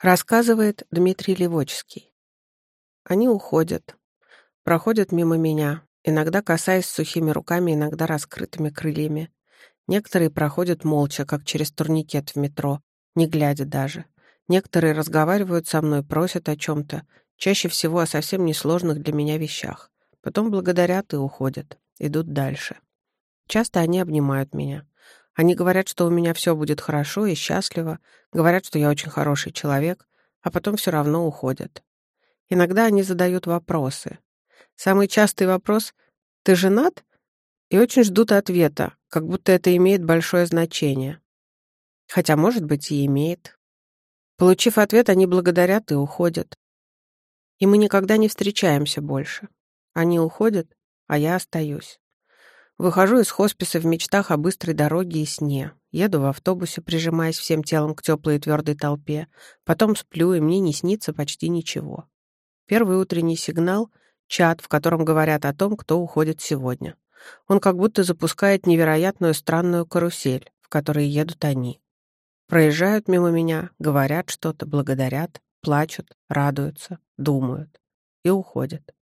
Рассказывает Дмитрий Левочский. Они уходят, проходят мимо меня, иногда касаясь сухими руками, иногда раскрытыми крыльями. Некоторые проходят молча, как через турникет в метро, не глядя даже. Некоторые разговаривают со мной, просят о чем-то, чаще всего о совсем несложных для меня вещах. Потом благодарят и уходят, идут дальше. Часто они обнимают меня. Они говорят, что у меня все будет хорошо и счастливо, говорят, что я очень хороший человек, а потом все равно уходят. Иногда они задают вопросы. Самый частый вопрос «Ты женат?» и очень ждут ответа, как будто это имеет большое значение. Хотя, может быть, и имеет. Получив ответ, они благодарят и уходят. И мы никогда не встречаемся больше. Они уходят, а я остаюсь. Выхожу из хосписа в мечтах о быстрой дороге и сне. Еду в автобусе, прижимаясь всем телом к теплой и твердой толпе. Потом сплю, и мне не снится почти ничего. Первый утренний сигнал — чат, в котором говорят о том, кто уходит сегодня. Он как будто запускает невероятную странную карусель, в которой едут они. Проезжают мимо меня, говорят что-то, благодарят, плачут, радуются, думают и уходят.